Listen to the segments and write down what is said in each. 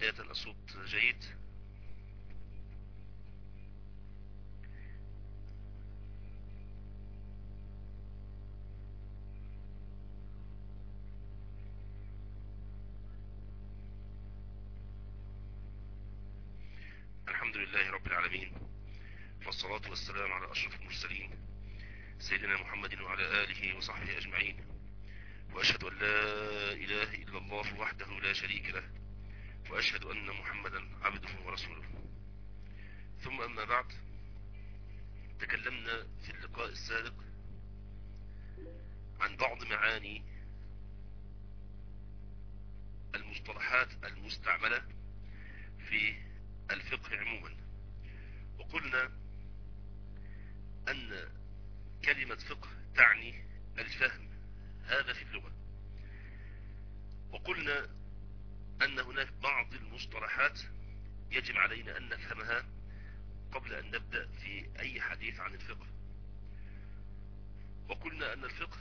بداية الصوت جيد. الحمد لله رب العالمين والصلاة والسلام على أشرف المرسلين سيدنا محمد وعلى آله وصحبه أجمعين وأشهد أن لا إله إلا الله وحده لا شريك له وأشهد أن محمدا عبده ورسوله. ثم أما بعد تكلمنا في اللقاء السابق عن بعض معاني المصطلحات المستعملة في الفقه عموما. وقلنا أن كلمة فقه تعني الفهم هذا في اللغة. وقلنا أن هناك بعض المصطلحات يجب علينا أن نفهمها قبل أن نبدأ في أي حديث عن الفقه. وقلنا أن الفقه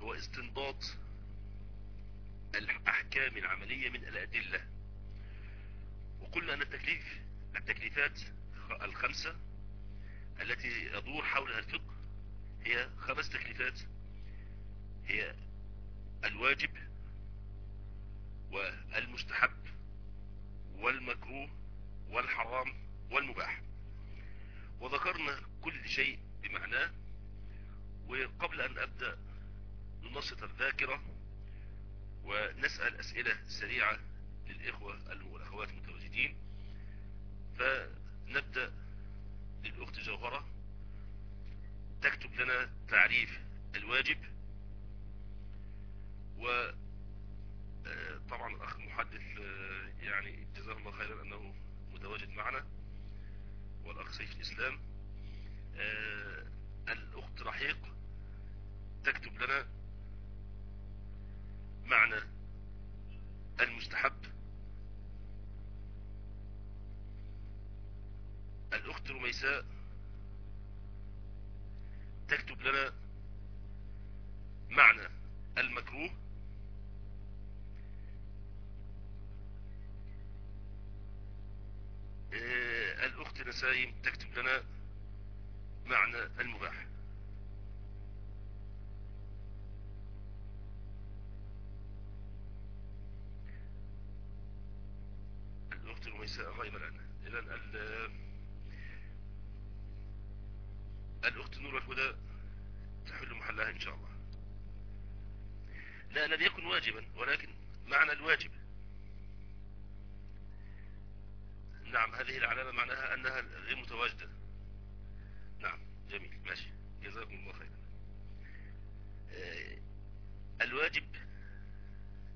هو استنباط الأحكام العملية من الأدلة. وقلنا أن التكليف التكليفات الخمسة التي يدور حولها الفقه هي خمس تكليفات. هي الواجب والمستحب والمكروه والحرام والمباح. وذكرنا كل شيء بمعناه. وقبل أن أبدأ ننشط الذاكرة ونسأل أسئلة سريعة للإخوة والأخوات المتواجدين. فنبدأ للأخت جوهرة. تكتب لنا تعريف الواجب. و طبعا الأخ المحدث يعني جزاه الله خيرا أنه متواجد معنا والأخ سيف الإسلام. الأخت رحيق تكتب لنا معنى المستحب. الأخت رميساء تكتب لنا معنى المكروه. نسايم تكتب لنا معنى المباح. الأخت رميساء غايبة لنا إذن الأخت نور الهدى تحل محلها إن شاء الله. لا لم يكن واجبا ولكن معنى الواجب. نعم هذه العلامة معناها أنها غير متواجدة. نعم جميل ماشي. جزاكم الله خيرا. الواجب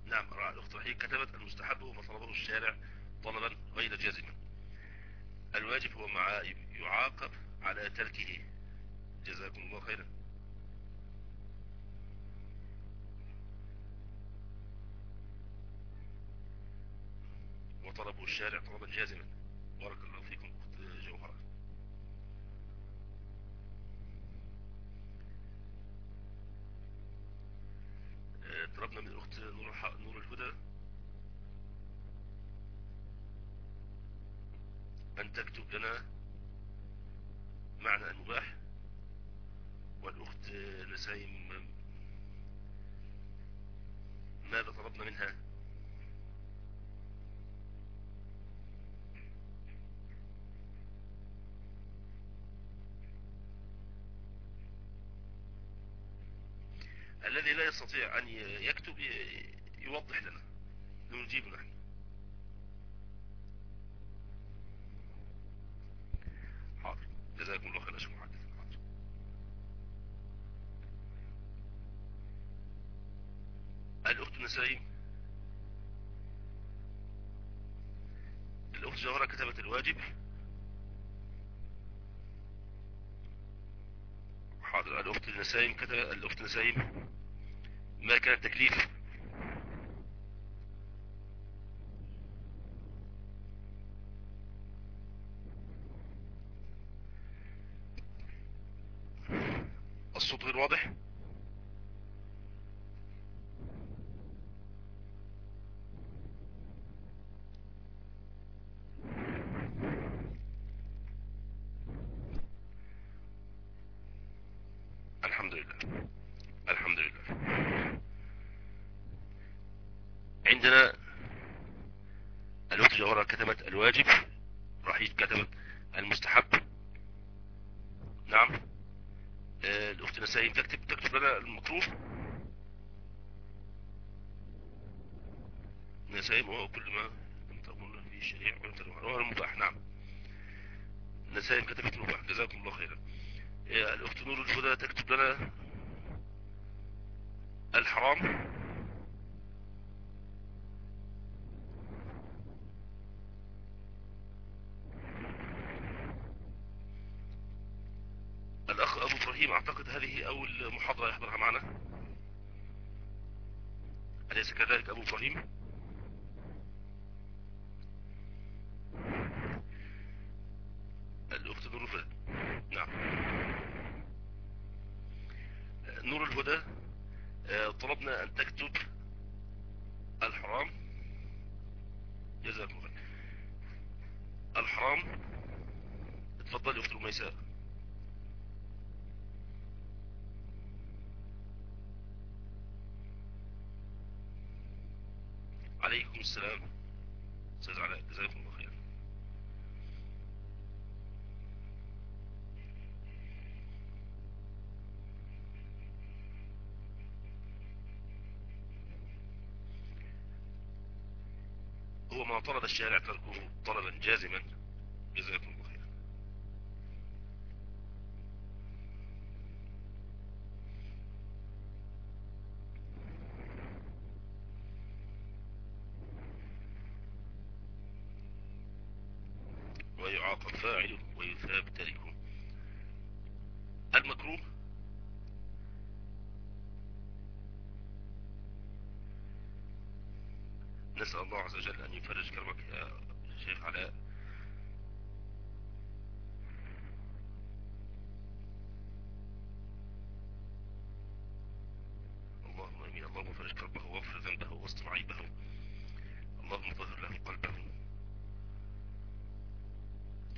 نعم الأخت رحيل كتبت المستحب هو ما طلبه الشارع طلبا غير جازما الواجب هو مع يعاقب على تركه. جزاكم الله خيرا. وطلبه الشارع طلبا جازما. بارك الله فيكم أخت جوهرة. طلبنا من أخت نور, نور الهدى أن تكتب لنا معنى المباح والأخت نسايم ماذا طلبنا منها؟ الذي لا يستطيع أن يكتب يوضح لنا نجيب نحن. حاضر. جزاكم الله خير أشكر محدث الأخت نسايم الأخت جوهرة كتبت الواجب. حاضر. الأخت نسايم كتب الأخت نسايم ما كان التكليف. الصوت غير واضح. الحمد لله. عندنا الأخت جوهرة كتبت الواجب رحيل كتبت المستحب. نعم. آه، الأخت نسائم تكتب تكتب لنا المكروه نسائم هو كل ما تقول في الشريع وهو المباح. نعم. نسائم كتبت المباح. جزاكم الله خيرا. آه، الأخت نور الهدى تكتب لنا الحرام. الأخ أبو إبراهيم أعتقد هذه أول محاضرة يحضرها معنا. أليس كذلك أبو إبراهيم؟ الأخت نور الهدى نعم. نور الهدى آه، طلبنا أن تكتب الحرام. جزاكم الله الحرام. اتفضل أخت الميساء عليكم السلام. أستاذ علاء جزاكم الله خير. هو ما طلب الشارع تركه طلبا جازما. جزاكم الله خير ويعاقب فاعله ويثاب تاركه المكروه نسأل الله عز وجل أن يفرج كربك يا شيخ علاء اللهم امين اللهم فرج كربه واستر عيبه اللهم طهر له قلبه.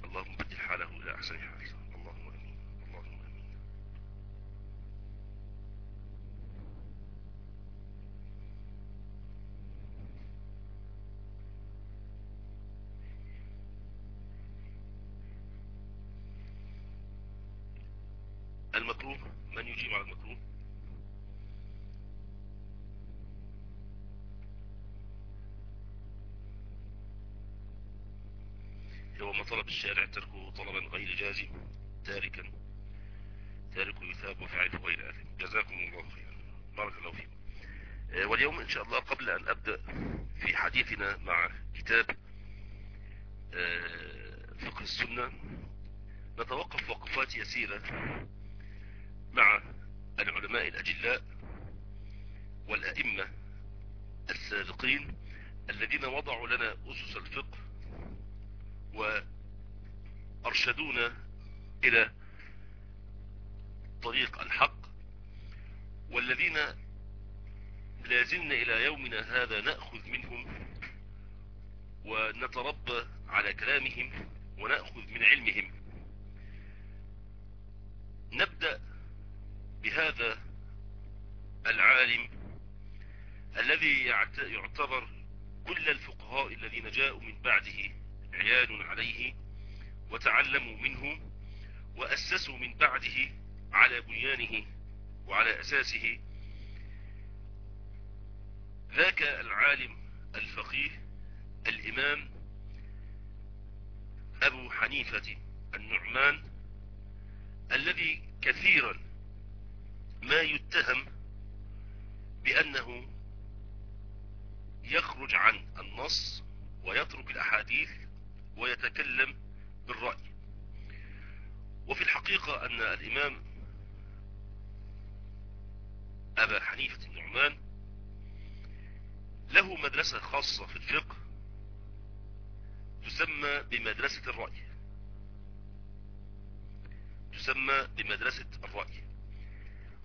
اللهم بدل حاله إلى أحسن حال اللهم آمين. اللهم آمين. المكروه من يجيب على المكروه هو ما طلب الشارع تركه طلبا غير جازم تاركا تاركه يثاب وفعله غير آثم. جزاكم الله خيرا. بارك الله فيكم. آه، واليوم إن شاء الله قبل أن أبدأ في حديثنا مع كتاب آه، فقه السنة نتوقف وقفات يسيرة مع العلماء الأجلاء والأئمة السابقين الذين وضعوا لنا أسس الفقه وأرشدونا إلى طريق الحق. والذين لازلنا إلى يومنا هذا نأخذ منهم ونتربى على كلامهم ونأخذ من علمهم. نبدأ بهذا العالم الذي يعت- يعتبر كل الفقهاء الذين جاءوا من بعده عيان عليه وتعلموا منه وأسسوا من بعده على بنيانه وعلى أساسه. ذاك العالم الفقيه الإمام أبو حنيفة النعمان الذي كثيرا ما يتهم بأنه يخرج عن النص ويترك الأحاديث ويتكلم بالرأي. وفي الحقيقة أن الإمام أبا حنيفة النعمان له مدرسة خاصة في الفقه تسمى بمدرسة الرأي. تسمى بمدرسة الرأي.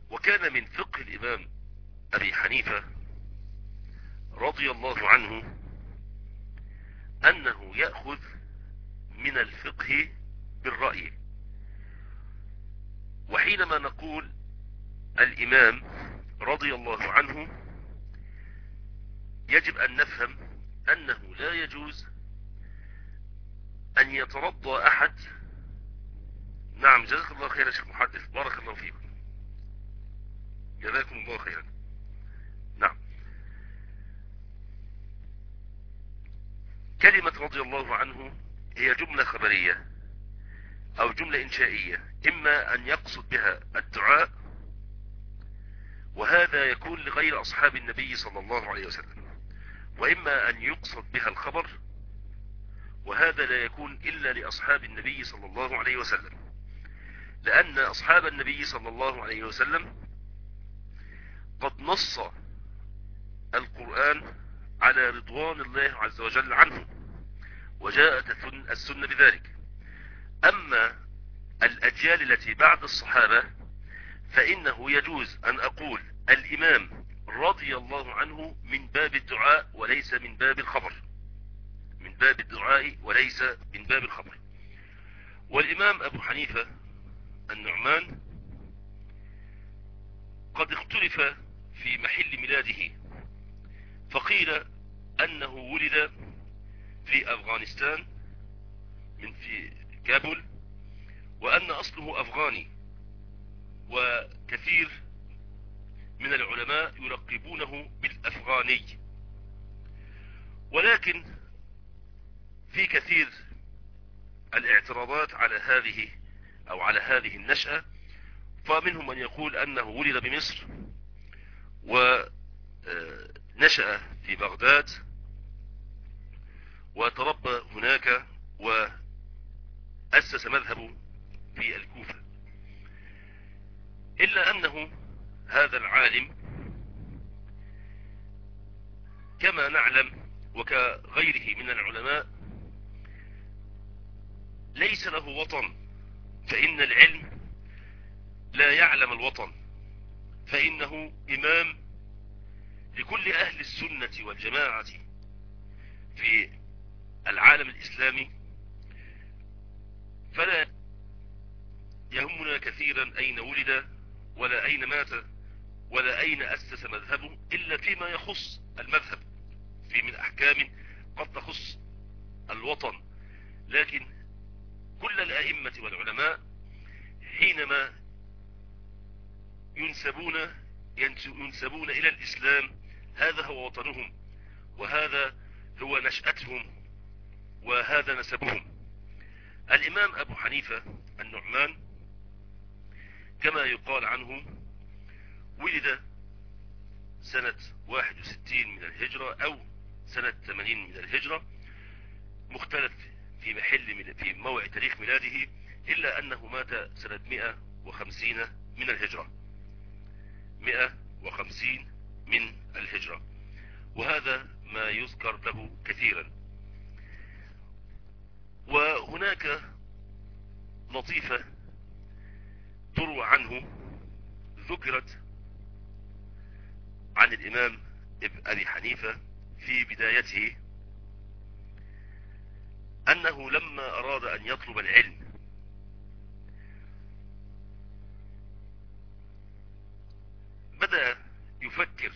وكان من فقه الإمام أبي حنيفة رضي الله عنه أنه يأخذ من الفقه بالرأي. وحينما نقول الإمام رضي الله عنه يجب أن نفهم أنه لا يجوز أن يترضى أحد. نعم جزاك الله خير يا شيخ محدث بارك الله فيكم. جزاكم الله خيرا. نعم. كلمة رضي الله عنه هي جملة خبرية أو جملة إنشائية إما أن يقصد بها الدعاء وهذا يكون لغير أصحاب النبي صلى الله عليه وسلم وإما أن يقصد بها الخبر وهذا لا يكون إلا لأصحاب النبي صلى الله عليه وسلم. لأن أصحاب النبي صلى الله عليه وسلم قد نص القرآن على رضوان الله عز وجل عنه. وجاءت السنة بذلك. أما الأجيال التي بعد الصحابة فإنه يجوز أن أقول الإمام رضي الله عنه من باب الدعاء وليس من باب الخبر. من باب الدعاء وليس من باب الخبر. والإمام أبو حنيفة النعمان قد اختلف في محل ميلاده فقيل أنه ولد في أفغانستان من في كابول وأن أصله أفغاني وكثير من العلماء يلقبونه بالأفغاني. ولكن في كثير الاعتراضات على هذه أو على هذه النشأة فمنهم من يقول أنه ولد بمصر ونشأ في بغداد وتربى هناك وأسس مذهبه في الكوفة. إلا أنه هذا العالم كما نعلم وكغيره من العلماء ليس له وطن فإن العلم لا يعلم الوطن فإنه إمام لكل أهل السنة والجماعة في العالم الإسلامي فلا يهمنا كثيرا أين ولد ولا أين مات ولا أين أسس مذهبه إلا فيما يخص المذهب. في من أحكام قد تخص الوطن. لكن كل الأئمة والعلماء حينما ينسبون ينسبون إلى الإسلام هذا هو وطنهم وهذا هو نشأتهم. وهذا نسبهم. الإمام أبو حنيفة النعمان كما يقال عنه ولد سنة 61 من الهجرة أو سنة 80 من الهجرة مختلف في محل في موعد تاريخ ميلاده إلا أنه مات سنة 150 من الهجرة. 150 من الهجرة. وهذا ما يذكر له كثيرا. وهناك لطيفة تروى عنه ذكرت عن الإمام أبي حنيفة في بدايته أنه لما أراد أن يطلب العلم بدأ يفكر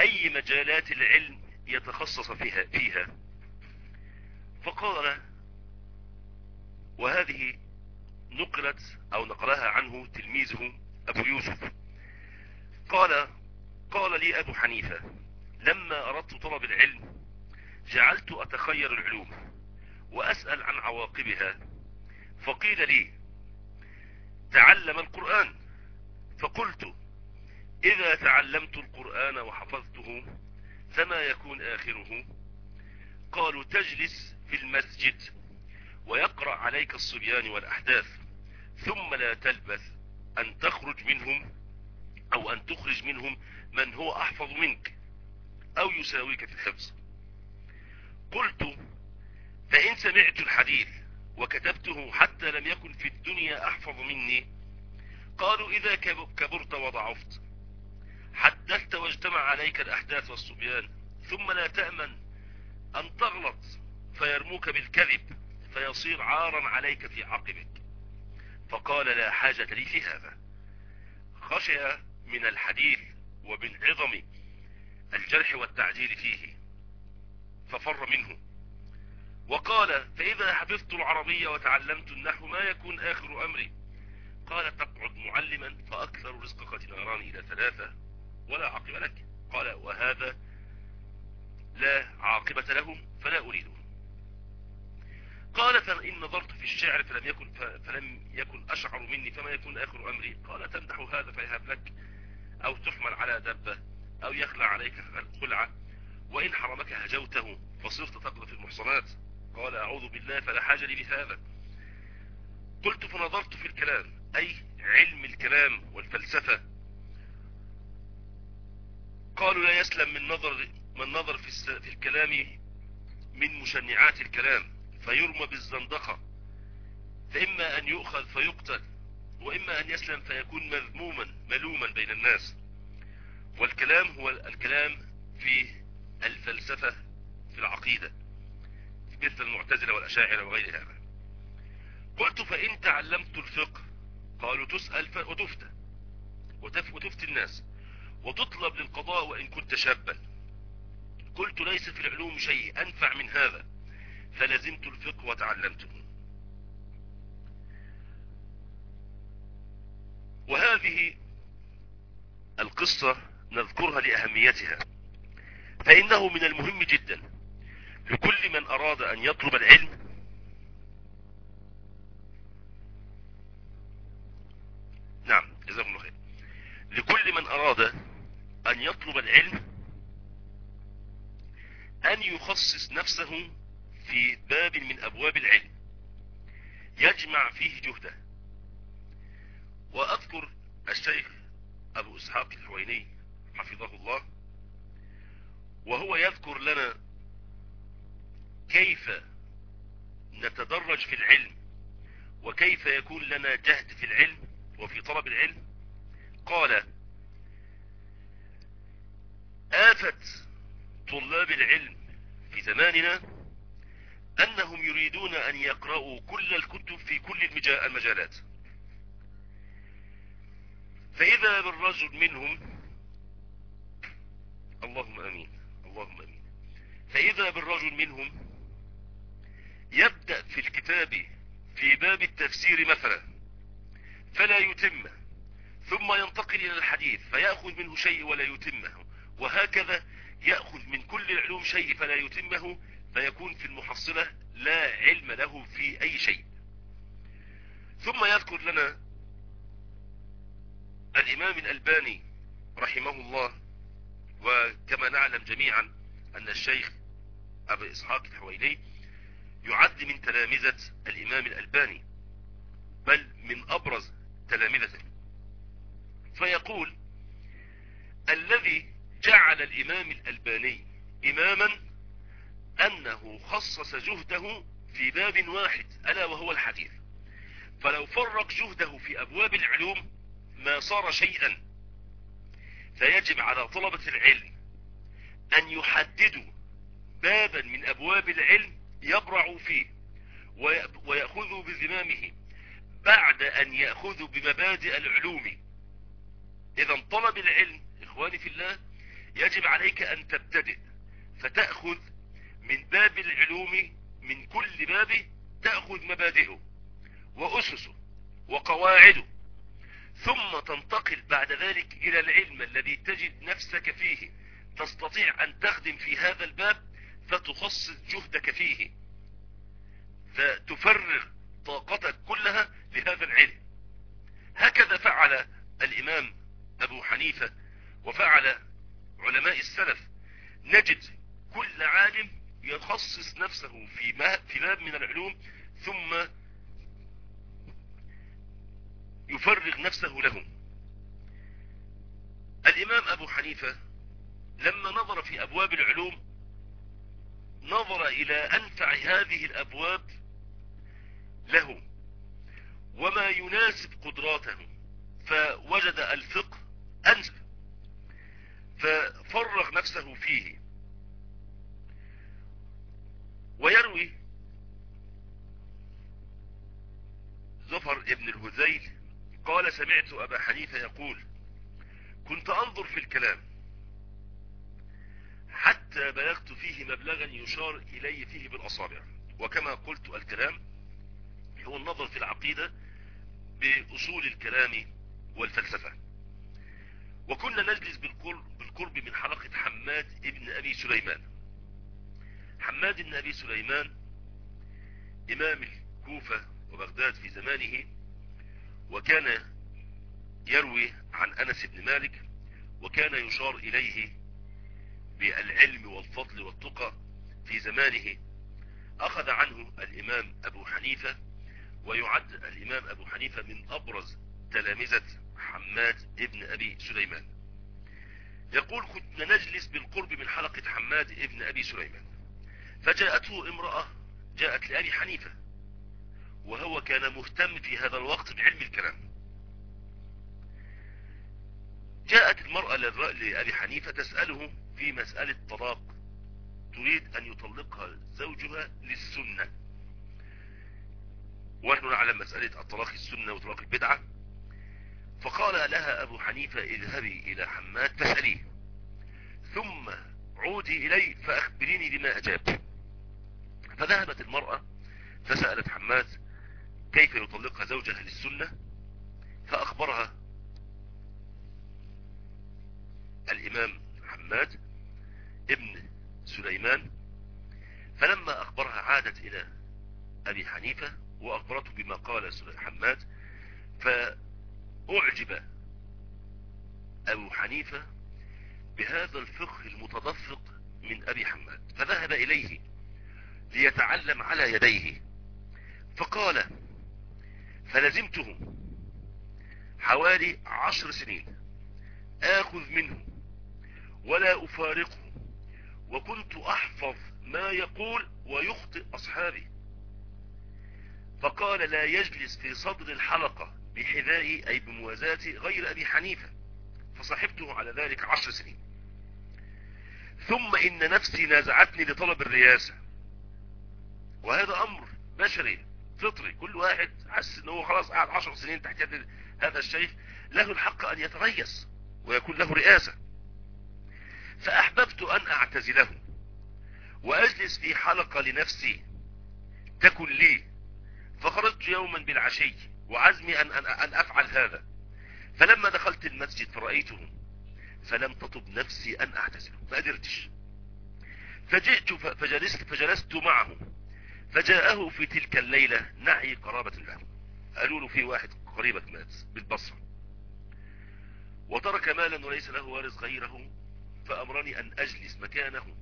أي مجالات العلم يتخصص فيها, فيها. فقال وهذه نقلت أو نقلها عنه تلميذه أبو يوسف. قال قال لي أبو حنيفة لما أردت طلب العلم جعلت أتخير العلوم وأسأل عن عواقبها. فقيل لي تعلم القرآن. فقلت إذا تعلمت القرآن وحفظته فما يكون آخره؟ قالوا تجلس في المسجد ويقرأ عليك الصبيان والأحداث ثم لا تلبث أن تخرج منهم أو أن تخرج منهم من هو أحفظ منك أو يساويك في الحفظ. قلت فإن سمعت الحديث وكتبته حتى لم يكن في الدنيا أحفظ مني قالوا إذا كبرت وضعفت حدثت واجتمع عليك الأحداث والصبيان ثم لا تأمن أن تغلط فيرموك بالكذب فيصير عارا عليك في عقبك. فقال لا حاجة لي في هذا. خشي من الحديث ومن عظم الجرح والتعديل فيه ففر منه. وقال فإذا حفظت العربية وتعلمت النحو ما يكون آخر أمري؟ قال تقعد معلما فأكثر رزقك ديناران إلى ثلاثة ولا عقب لك. قال وهذا لا عاقبة له فلا أريده قال فإن نظرت في الشعر فلم يكن, فلم يكن أشعر مني فما يكون آخر أمري. قال تمدح هذا فيهب لك أو تحمل على دبة أو يخلع عليك خلعة وإن حرمك هجوته فصرت تقذف المحصنات. قال أعوذ بالله فلا حاجة لي بهذا. قلت فنظرت في الكلام أي علم الكلام والفلسفة. قالوا لا يسلم من نظر من نظر في, في الكلام من مشنعات الكلام فيرمى بالزندقة. فإما أن يؤخذ فيقتل وإما أن يسلم فيكون مذموما ملوما بين الناس. والكلام هو الكلام في الفلسفة في العقيدة مثل المعتزلة والأشاعرة وغير هذا. قلت فإن تعلمت الفقه قالوا تسأل وتفتى وتفتي الناس وتطلب للقضاء وإن كنت شابا. قلت ليس في العلوم شيء أنفع من هذا. فلزمت الفقه وتعلمته. وهذه القصة نذكرها لأهميتها. فإنه من المهم جدا لكل من أراد أن يطلب العلم نعم جزاكم الله خير. لكل من أراد أن يطلب العلم أن يخصص نفسه في باب من أبواب العلم. يجمع فيه جهده. وأذكر الشيخ أبو إسحاق الحويني حفظه الله وهو يذكر لنا كيف نتدرج في العلم وكيف يكون لنا جهد في العلم وفي طلب العلم. قال آفة طلاب العلم في زماننا أنهم يريدون أن يقرأوا كل الكتب في كل المجالات. فإذا بالرجل منهم اللهم أمين اللهم أمين. فإذا بالرجل منهم يبدأ في الكتاب في باب التفسير مثلا فلا يتمه ثم ينتقل إلى الحديث فيأخذ منه شيء ولا يتمه وهكذا يأخذ من كل العلوم شيء فلا يتمه فيكون في المحصلة لا علم له في أي شيء. ثم يذكر لنا الإمام الألباني رحمه الله وكما نعلم جميعا أن الشيخ أبو إسحاق الحويني يعد من تلامذة الإمام الألباني بل من أبرز تلامذته. فيقول الذي جعل الإمام الألباني إماما أنه خصص جهده في باب واحد ألا وهو الحديث. فلو فرق جهده في أبواب العلوم ما صار شيئا فيجب على طلبة العلم أن يحددوا بابا من أبواب العلم يبرعوا فيه ويأخذوا بزمامه بعد أن يأخذوا بمبادئ العلوم. إذا طلب العلم إخواني في الله يجب عليك أن تبتدئ. فتأخذ من باب العلوم من كل باب تأخذ مبادئه وأسسه وقواعده ثم تنتقل بعد ذلك إلى العلم الذي تجد نفسك فيه. تستطيع أن تخدم في هذا الباب فتخصص جهدك فيه. فتفرغ طاقتك كلها لهذا العلم. هكذا فعل الإمام أبو حنيفة وفعل علماء السلف نجد كل عالم يخصص نفسه في في باب من العلوم ثم يفرغ نفسه له الإمام أبو حنيفة لما نظر في أبواب العلوم نظر إلى أنفع هذه الأبواب له وما يناسب قدراته فوجد الفقه أنسب. ففرغ نفسه فيه. ويروي زفر ابن الهذيل قال سمعت أبا حنيفة يقول كنت أنظر في الكلام حتى بلغت فيه مبلغا يشار إلي فيه بالأصابع. وكما قلت الكلام هو النظر في العقيدة بأصول الكلام والفلسفة. وكنا نجلس بالقرب, بالقرب من حلقة حماد ابن أبي سليمان. حماد بن أبي سليمان إمام الكوفة وبغداد في زمانه وكان يروي عن أنس بن مالك وكان يشار إليه بالعلم والفضل والتقى في زمانه. أخذ عنه الإمام أبو حنيفة ويعد الإمام أبو حنيفة من أبرز تلامذة حماد ابن أبي سليمان. يقول كنا نجلس بالقرب من حلقة حماد ابن أبي سليمان. فجاءته امرأة جاءت لأبي حنيفة وهو كان مهتم في هذا الوقت بعلم الكلام. جاءت المرأة لأبي حنيفة تسأله في مسألة طلاق تريد أن يطلقها زوجها للسنة. ونحن نعلم مسألة الطلاق السنة وطلاق البدعة. فقال لها أبو حنيفة اذهبي إلى حماد فاسأليه ثم عودي إلي فأخبريني بما أجاب فذهبت المرأة فسألت حماد كيف يطلقها زوجها للسنة؟ فأخبرها الإمام حماد ابن سليمان. فلما أخبرها عادت إلى أبي حنيفة وأخبرته بما قال حماد فأعجب أبو حنيفة بهذا الفقه المتدفق من أبي حماد فذهب إليه ليتعلم على يديه. فقال فلزمته حوالي عشر سنين آخذ منه ولا أفارقه وكنت أحفظ ما يقول ويخطئ أصحابي. فقال لا يجلس في صدر الحلقة بحذائي أي بموازاتي غير أبي حنيفة فصحبته على ذلك عشر سنين. ثم إن نفسي نازعتني لطلب الرياسة وهذا أمر بشري فطري كل واحد حس ان هو خلاص قاعد عشر سنين تحت هذا الشيخ له الحق أن يتريس ويكون له رئاسة. فأحببت أن أعتزله وأجلس في حلقة لنفسي تكن لي فخرجت يوما بالعشي. وعزمي ان, أن, أن أفعل هذا. فلما دخلت المسجد فرأيته فلم تطب نفسي أن اعتزله ما قدرتش. فجئت فجلست, فجلست معه. فجاءه في تلك الليلة نعي قرابة له. قالوا له في واحد قريبك مات بالبصرة. وترك مالا وليس له وارث غيره فأمرني أن أجلس مكانه.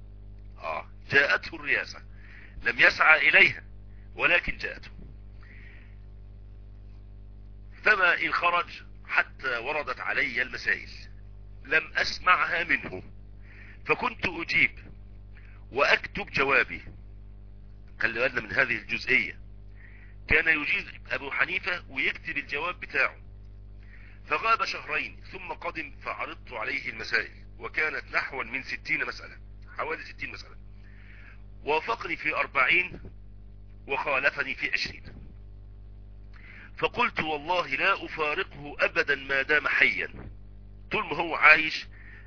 آه جاءته الرياسة لم يسعى إليها ولكن جاءته. فما إن خرج حتى وردت علي المسائل. لم أسمعها منه فكنت أجيب وأكتب جوابي. خلي بالنا من هذه الجزئية. كان يجيز أبو حنيفة ويكتب الجواب بتاعه. فغاب شهرين ثم قدم فعرضت عليه المسائل. وكانت نحو من ستين مسألة. حوالي ستين مسألة. وافقني في أربعين وخالفني في عشرين. فقلت والله لا أفارقه أبدا ما دام حيا. طول ما هو عايش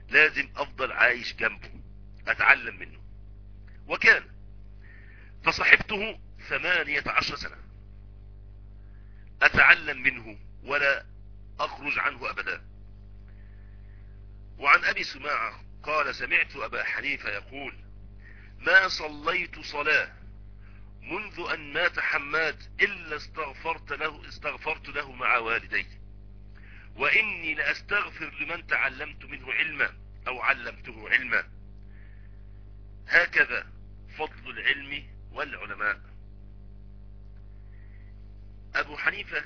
لازم أفضل عايش جنبه أتعلم منه. وكان فصحبته ثمانية عشر سنة. أتعلم منه ولا أخرج عنه أبدا. وعن أبي سماعة قال سمعت أبا حنيفة يقول ما صليت صلاة منذ أن مات حماد إلا استغفرت له, استغفرت له مع والدي وإني لأستغفر لمن تعلمت منه علما أو علمته علما. هكذا فضل العلم والعلماء. أبو حنيفة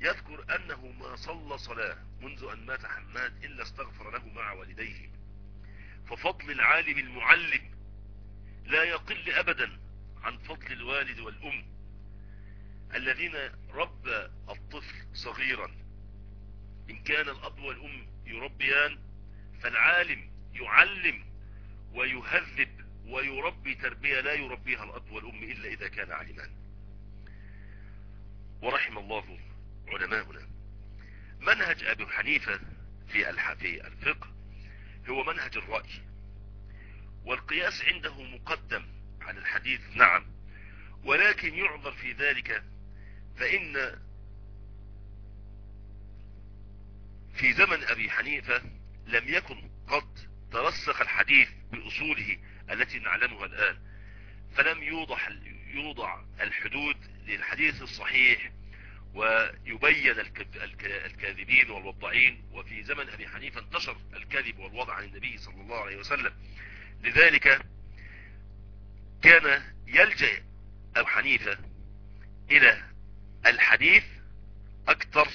يذكر أنه ما صلى صلاة منذ أن مات حماد إلا استغفر له مع والديه. ففضل العالم المعلم لا يقل أبدا عن فضل الوالد والأم الذين ربى الطفل صغيرا. إن كان الأب والأم يربيان فالعالم يعلم ويهذب ويربي تربية لا يربيها الأب والأم إلا إذا كان علمان ورحم الله علماؤنا. منهج أبي حنيفة في في الفقه هو منهج الرأي. والقياس عنده مقدم على الحديث نعم. ولكن يعذر في ذلك فإن في زمن أبي حنيفة لم يكن قد ترسخ الحديث بأصوله التي نعلمها الآن. فلم يوضع, يوضع الحدود للحديث الصحيح ويبين الكاذبين والوضعين. وفي زمن أبي حنيفة انتشر الكذب والوضع عن النبي صلى الله عليه وسلم. لذلك كان يلجأ أبو حنيفة إلى الحديث أكثر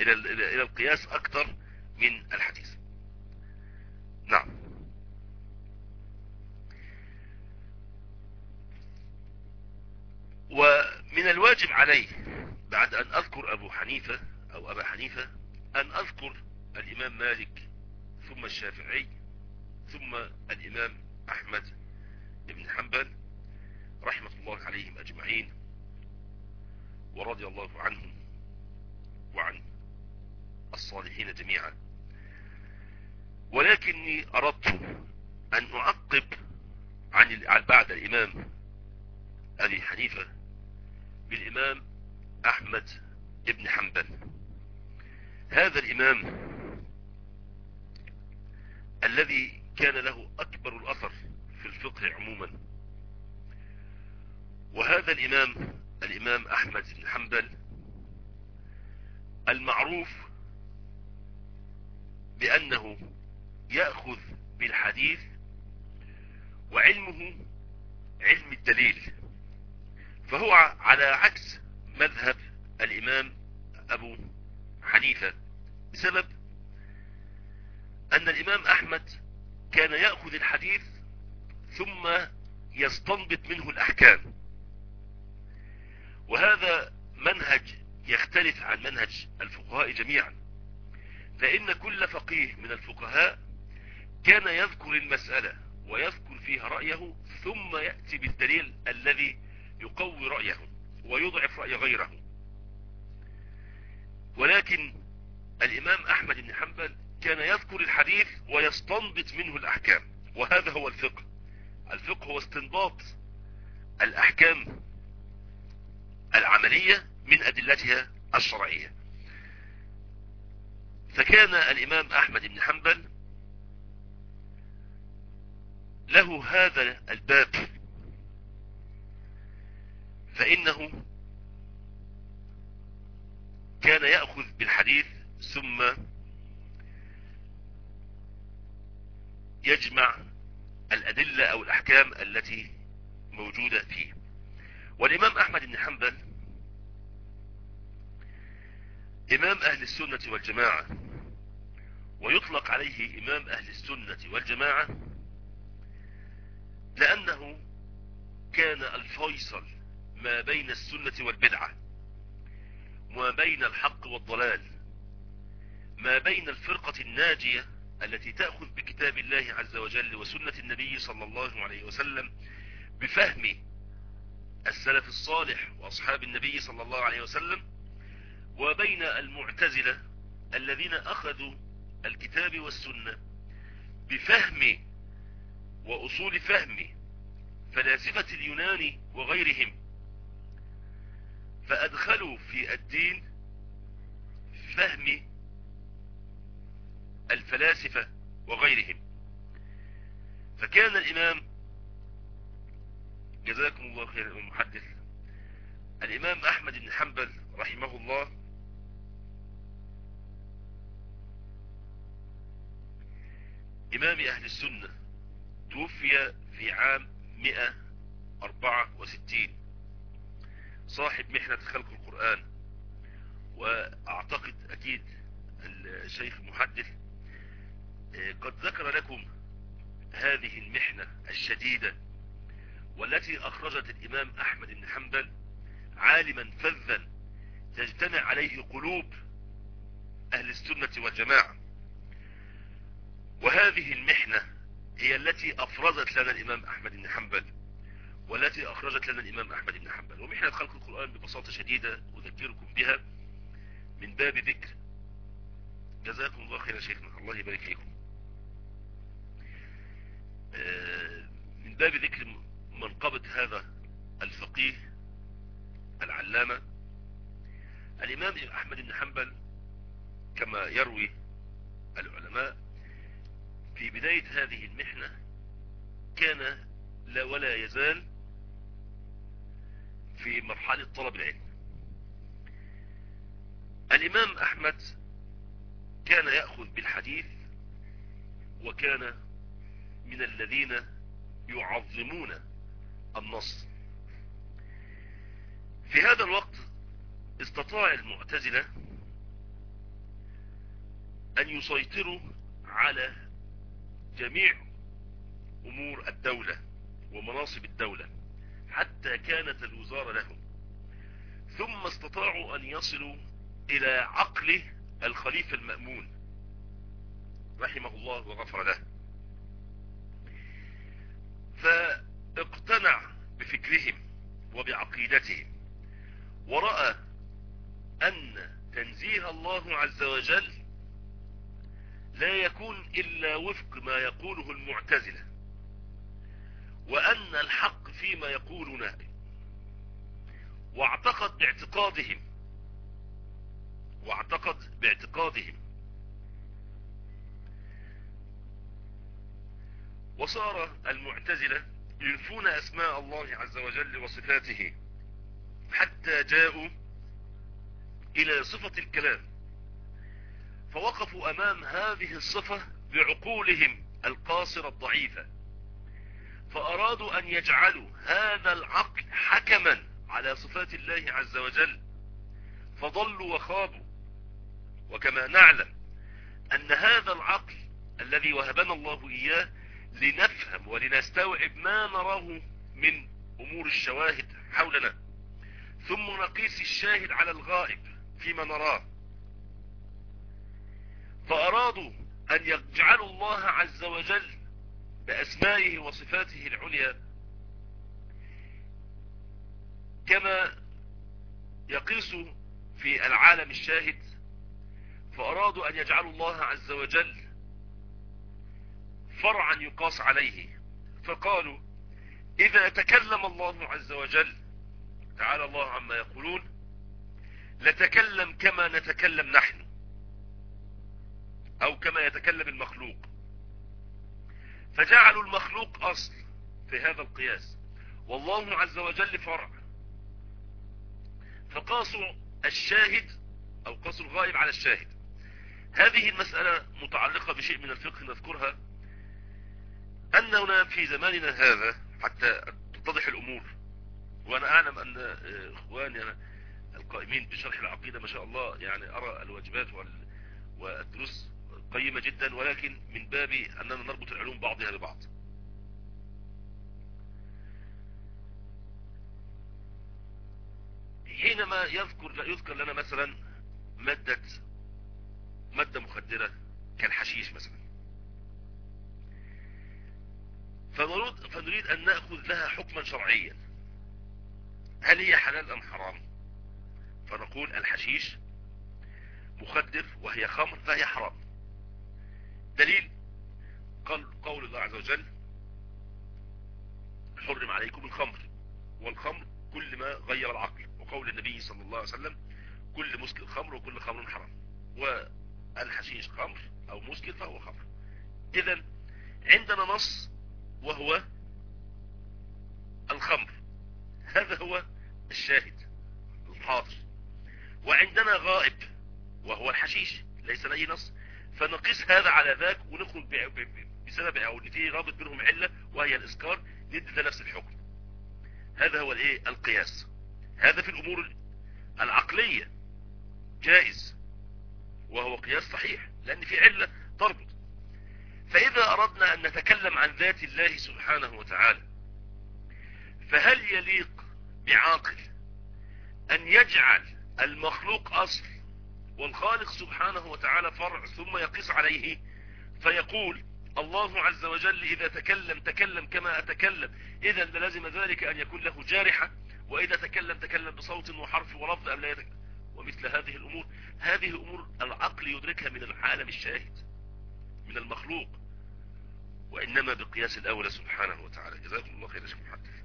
إلى إلى القياس أكثر من الحديث. نعم. ومن الواجب عليه بعد أن أذكر أبو حنيفة أو أبا حنيفة أن أذكر الإمام مالك ثم الشافعي ثم الإمام أحمد بن حنبل رحمة الله عليهم أجمعين ورضي الله عنهم وعن الصالحين جميعا. ولكني أردت أن أعقب عن بعد الإمام أبي حنيفة بالإمام أحمد ابن حنبل. هذا الإمام الذي كان له أكبر الأثر في الفقه عموما. وهذا الإمام الإمام أحمد بن حنبل المعروف بأنه يأخذ بالحديث وعلمه علم الدليل. فهو على عكس مذهب الإمام أبو حنيفة بسبب أن الإمام أحمد كان يأخذ الحديث ثم يستنبط منه الأحكام. وهذا منهج يختلف عن منهج الفقهاء جميعا. فإن كل فقيه من الفقهاء كان يذكر المسألة ويذكر فيها رأيه ثم يأتي بالدليل الذي يقوي رأيه ويضعف رأي غيره. ولكن الإمام أحمد بن حنبل كان يذكر الحديث ويستنبط منه الأحكام. وهذا هو الفقه. الفقه هو استنباط الأحكام العملية من أدلتها الشرعية. فكان الإمام أحمد بن حنبل له هذا الباب. فإنه كان يأخذ بالحديث ثم يجمع الأدلة أو الأحكام التي موجودة فيه. والإمام أحمد بن حنبل إمام أهل السنة والجماعة ويطلق عليه إمام أهل السنة والجماعة لأنه كان الفيصل ما بين السنة والبدعة وما بين الحق والضلال ما بين الفرقة الناجية التي تأخذ بكتاب الله عز وجل وسنة النبي صلى الله عليه وسلم بفهم السلف الصالح وأصحاب النبي صلى الله عليه وسلم وبين المعتزلة الذين أخذوا الكتاب والسنة بفهم وأصول فهم فلاسفة اليونان وغيرهم فأدخلوا في الدين فهم الفلاسفة وغيرهم. فكان الإمام جزاكم الله خير المحدث الإمام أحمد بن حنبل رحمه الله إمام أهل السنة توفي في عام 164 صاحب محنة خلق القرآن وأعتقد أكيد الشيخ المحدث قد ذكر لكم هذه المحنة الشديدة والتي أخرجت الإمام أحمد بن حنبل عالما فذا تجتمع عليه قلوب أهل السنة والجماعة. وهذه المحنة هي التي أفرزت لنا الإمام أحمد بن حنبل والتي أخرجت لنا الإمام أحمد بن حنبل. ومحنة خلق القرآن ببساطة شديدة أذكركم بها من باب ذكر. جزاكم الله خير شيخنا. الله يبارك فيكم. من باب ذكر منقبة هذا الفقيه العلامة الإمام أحمد بن حنبل كما يروي العلماء في بداية هذه المحنة كان لا ولا يزال في مرحلة طلب العلم. الإمام أحمد كان يأخذ بالحديث وكان من الذين يعظمون النص في هذا الوقت استطاع المعتزلة أن يسيطروا على جميع أمور الدولة ومناصب الدولة حتى كانت الوزارة لهم. ثم استطاعوا أن يصلوا إلى عقل الخليفة المأمون رحمه الله وغفر له. فاقتنع بفكرهم وبعقيدتهم ورأى أن تنزيه الله عز وجل لا يكون إلا وفق ما يقوله المعتزلة وأن الحق فيما يقولونه واعتقد باعتقادهم واعتقد باعتقادهم وصار المعتزلة ينفون أسماء الله عز وجل وصفاته حتى جاءوا إلى صفة الكلام فوقفوا أمام هذه الصفة بعقولهم القاصرة الضعيفة فأرادوا أن يجعلوا هذا العقل حكما على صفات الله عز وجل فضلوا وخابوا. وكما نعلم أن هذا العقل الذي وهبنا الله إياه لنفهم ولنستوعب ما نراه من أمور الشواهد حولنا. ثم نقيس الشاهد على الغائب فيما نراه. فأرادوا أن يجعلوا الله عز وجل بأسمائه وصفاته العليا كما يقيس في العالم الشاهد. فأرادوا أن يجعلوا الله عز وجل فرعا يقاس عليه. فقالوا إذا تكلم الله عز وجل تعالى الله عما يقولون لتكلم كما نتكلم نحن أو كما يتكلم المخلوق. فجعلوا المخلوق أصل في هذا القياس. والله عز وجل فرع. فقاسوا الشاهد أو قاسوا الغائب على الشاهد. هذه المسألة متعلقة بشيء من الفقه نذكرها أننا في زماننا هذا حتى تتضح الأمور. وأنا أعلم أن إخواني القائمين بشرح العقيدة ما شاء الله يعني أرى الواجبات والدروس قيمة جدا ولكن من باب أننا نربط العلوم بعضها ببعض. حينما يذكر يذكر لنا مثلا مادة مادة مخدرة كالحشيش مثلا. فنريد, فنريد أن نأخذ لها حكما شرعيا. هل هي حلال أم حرام؟ فنقول الحشيش مخدر وهي خمر فهي حرام. دليل قال قول الله عز وجل حرم عليكم الخمر والخمر كل ما غير العقل. وقول النبي صلى الله عليه وسلم كل مسكر خمر وكل خمر حرام. والحشيش خمر أو مسكر فهو خمر. اذا عندنا نص وهو الخمر. هذا هو الشاهد الحاضر. وعندنا غائب وهو الحشيش ليس لأي نص. فنقيس هذا على ذاك ونخرج بسبب أو ان في رابط بينهم علة وهي الإسكار ندي ده نفس الحكم. هذا هو الإيه؟ القياس. هذا في الأمور العقلية جائز وهو قياس صحيح لأن في علة تربط. فإذا أردنا أن نتكلم عن ذات الله سبحانه وتعالى فهل يليق بعاقل أن يجعل المخلوق أصل والخالق سبحانه وتعالى فرع ثم يقيس عليه؟ فيقول الله عز وجل إذا تكلم تكلم كما أتكلم إذا لازم ذلك أن يكون له جارحة وإذا تكلم تكلم بصوت وحرف ولفظ أم لا يتكلم ومثل هذه الأمور. هذه أمور العقل يدركها من العالم الشاهد. من المخلوق وإنما بقياس الأولى سبحانه وتعالى. جزاكم الله خير شيخ محدث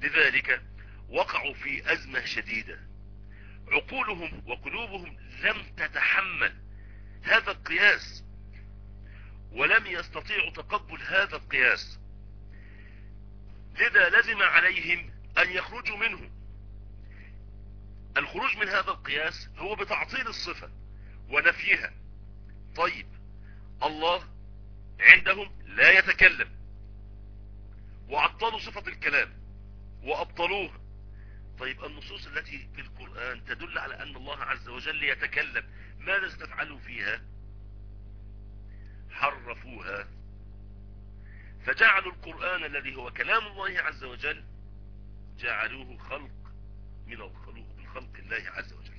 لذلك وقعوا في أزمة شديدة. عقولهم وقلوبهم لم تتحمل هذا القياس ولم يستطيعوا تقبل هذا القياس. لذا لزم عليهم أن يخرجوا منه. الخروج من هذا القياس هو بتعطيل الصفة ونفيها. طيب الله عندهم لا يتكلم. وعطلوا صفة الكلام وأبطلوها طيب النصوص التي في القرآن تدل على أن الله عز وجل يتكلم ماذا ستفعلوا فيها؟ حرفوها. فجعلوا القرآن الذي هو كلام الله عز وجل جعلوه خلق من الخلق من خلق الله عز وجل.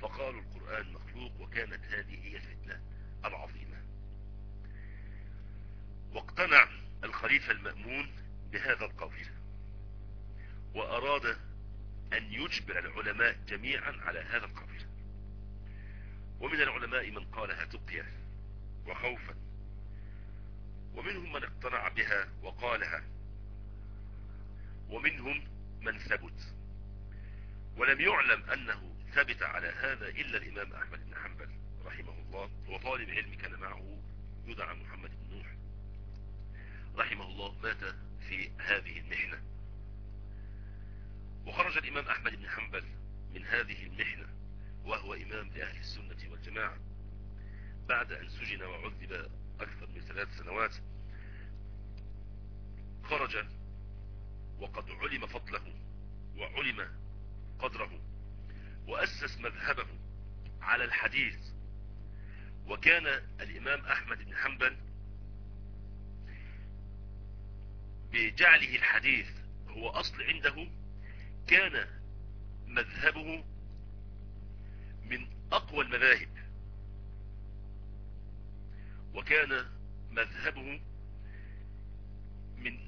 فقالوا القرآن مخلوق وكانت هذه هي الفتنة العظيمة. واقتنع الخليفة المأمون بهذا القول وأراد أن يجبر العلماء جميعا على هذا القول. ومن العلماء من قالها تقيا وخوفا ومنهم من اقتنع بها وقالها ومنهم من ثبت. ولم يعلم أنه ثبت على هذا إلا الإمام أحمد بن حنبل رحمه الله وطالب علم كان معه يدعى محمد بن نوح رحمه الله مات في هذه المحنة. وخرج الإمام أحمد بن حنبل من هذه المحنة وهو إمام لأهل السنة والجماعة بعد أن سجن وعذب أكثر من ثلاث سنوات. خرج وقد علم فضله وعلم قدره وأسس مذهبه على الحديث. وكان الإمام أحمد بن حنبل بجعله الحديث هو أصل عنده كان مذهبه من أقوى المذاهب. وكان مذهبه من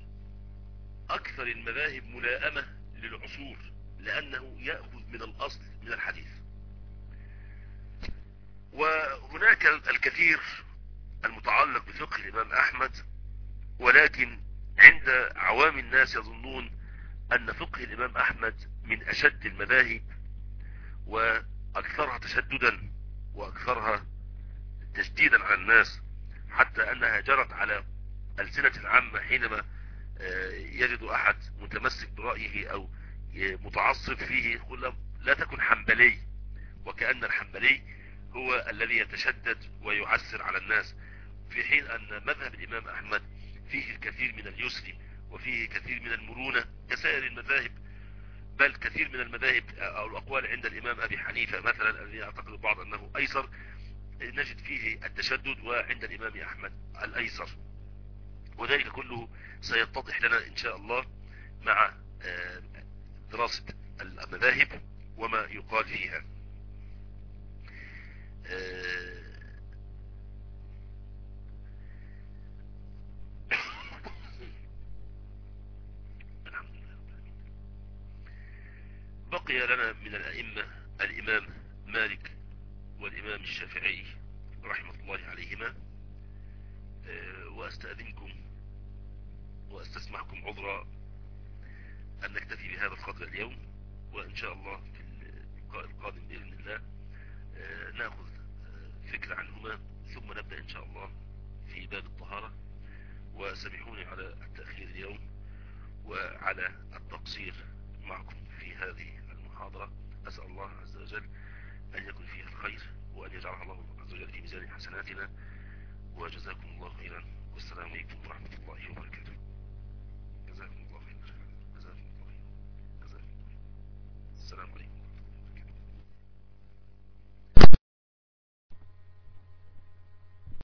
أكثر المذاهب ملائمة للعصور لأنه يأخذ من الأصل من الحديث. وهناك الكثير المتعلق بفقه الإمام أحمد ولكن عند عوام الناس يظنون أن فقه الإمام أحمد من أشد المذاهب وأكثرها تشددا وأكثرها تشديدا على الناس حتى أنها جرت على ألسنة العامة حينما يجد أحد متمسك برأيه أو متعصب فيه يقول لا تكن حنبلي وكأن الحنبلي هو الذي يتشدد ويعسر على الناس في حين أن مذهب الإمام أحمد فيه الكثير من اليسر وفيه كثير من المرونة كسائر المذاهب بل كثير من المذاهب أو الأقوال عند الإمام أبي حنيفة مثلا الذي يعتقد البعض أنه أيسر. نجد فيه التشدد وعند الإمام أحمد الأيسر. وذلك كله سيتضح لنا إن شاء الله مع دراسة المذاهب. وما يقال فيها بقي لنا من الأئمة الإمام مالك والإمام الشافعي رحمة الله عليهما. وأستأذنكم وأستسمعكم عذرا أن نكتفي بهذا القدر اليوم وإن شاء الله اللقاء القادم بإذن الله. آه، ناخذ آه، فكرة عنهما ثم نبدأ إن شاء الله في باب الطهارة. وسامحوني على التأخير اليوم وعلى التقصير معكم في هذه المحاضرة. أسأل الله عز وجل أن يكون فيها الخير وأن يجعلها الله عز وجل في ميزان حسناتنا. وجزاكم الله خيرا. والسلام عليكم ورحمة الله وبركاته. جزاكم الله خيرا. جزاكم الله خيرا. جزاكم الله خيرا. السلام عليكم.